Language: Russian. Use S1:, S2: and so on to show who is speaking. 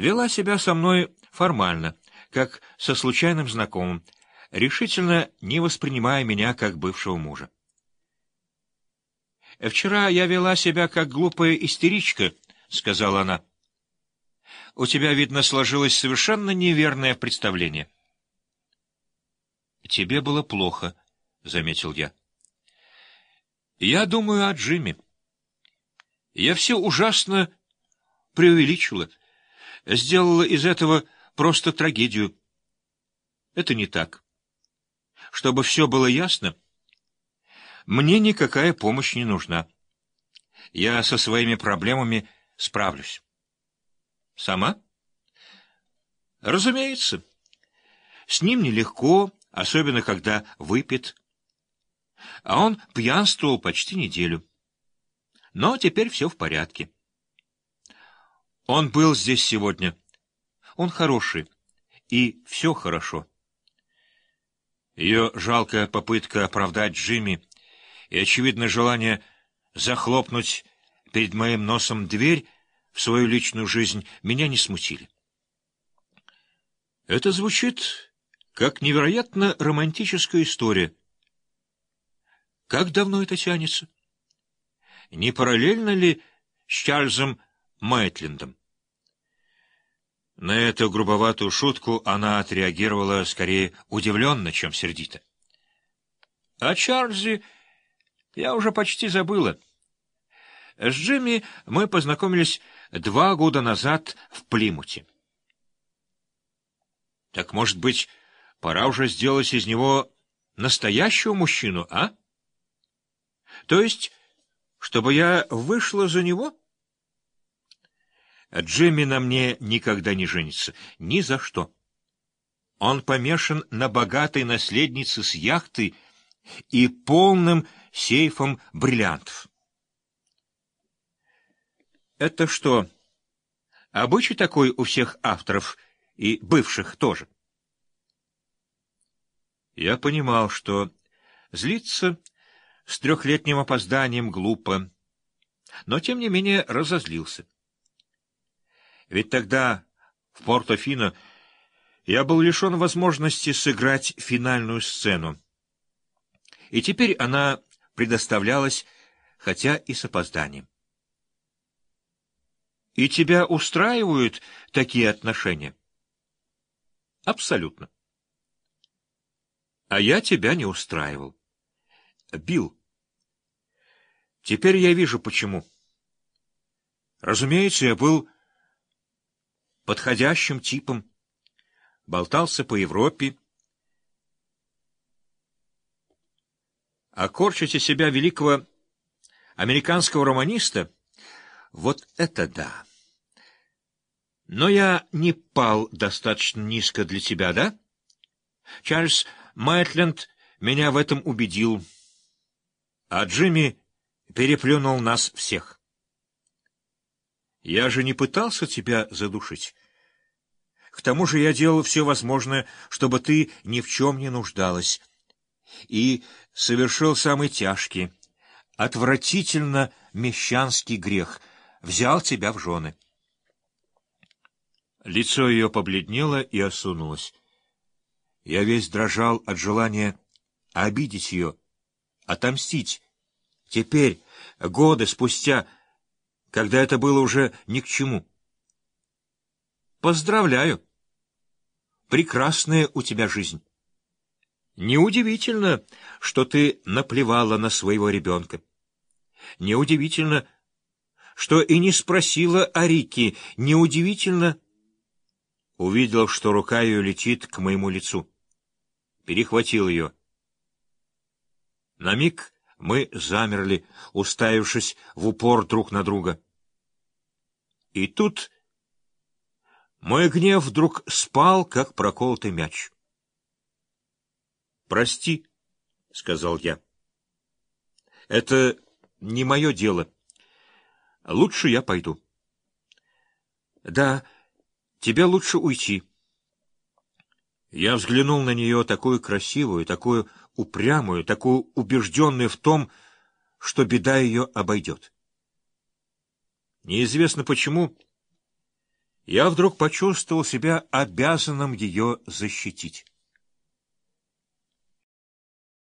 S1: вела себя со мной формально, как со случайным знакомым, решительно не воспринимая меня как бывшего мужа. «Вчера я вела себя как глупая истеричка», — сказала она. «У тебя, видно, сложилось совершенно неверное представление». «Тебе было плохо», — заметил я. «Я думаю о Джимми. Я все ужасно преувеличила, сделала из этого просто трагедию. Это не так. Чтобы все было ясно, мне никакая помощь не нужна. Я со своими проблемами справлюсь. Сама? Разумеется. С ним нелегко, особенно когда выпит. А он пьянствовал почти неделю. Но теперь все в порядке. Он был здесь сегодня. Он хороший. И все хорошо. Ее жалкая попытка оправдать Джимми и очевидное желание захлопнуть перед моим носом дверь в свою личную жизнь меня не смутили. Это звучит как невероятно романтическая история. Как давно это тянется? Не параллельно ли с Чарльзом Мэтлиндом? На эту грубоватую шутку она отреагировала скорее удивленно, чем сердито. О Чарльзе я уже почти забыла. С Джимми мы познакомились два года назад в Плимуте. Так, может быть, пора уже сделать из него настоящего мужчину, а? То есть, чтобы я вышла за него? Джимми на мне никогда не женится. Ни за что. Он помешан на богатой наследнице с яхты и полным сейфом бриллиантов. Это что, обычай такой у всех авторов и бывших тоже? Я понимал, что злиться с трехлетним опозданием глупо, но, тем не менее, разозлился. Ведь тогда в Порто-Фино я был лишен возможности сыграть финальную сцену. И теперь она предоставлялась, хотя и с опозданием. И тебя устраивают такие отношения? Абсолютно. А я тебя не устраивал. Бил. Теперь я вижу, почему. Разумеется, я был подходящим типом, болтался по Европе, а корчите себя великого американского романиста, вот это да. Но я не пал достаточно низко для тебя, да? Чарльз Майтленд меня в этом убедил, а Джимми переплюнул нас всех. Я же не пытался тебя задушить. К тому же я делал все возможное, чтобы ты ни в чем не нуждалась, и совершил самый тяжкий, отвратительно мещанский грех — взял тебя в жены. Лицо ее побледнело и осунулось. Я весь дрожал от желания обидеть ее, отомстить. Теперь, годы спустя, когда это было уже ни к чему. Поздравляю! Прекрасная у тебя жизнь. Неудивительно, что ты наплевала на своего ребенка. Неудивительно, что и не спросила о Рике. Неудивительно... Увидел, что рука ее летит к моему лицу. Перехватил ее. На миг мы замерли, уставившись в упор друг на друга. И тут мой гнев вдруг спал, как проколотый мяч. «Прости», — сказал я. «Это не мое дело. Лучше я пойду». «Да, тебе лучше уйти». Я взглянул на нее, такую красивую, такую упрямую, такую убежденную в том, что беда ее обойдет. Неизвестно почему, я вдруг почувствовал себя обязанным ее защитить.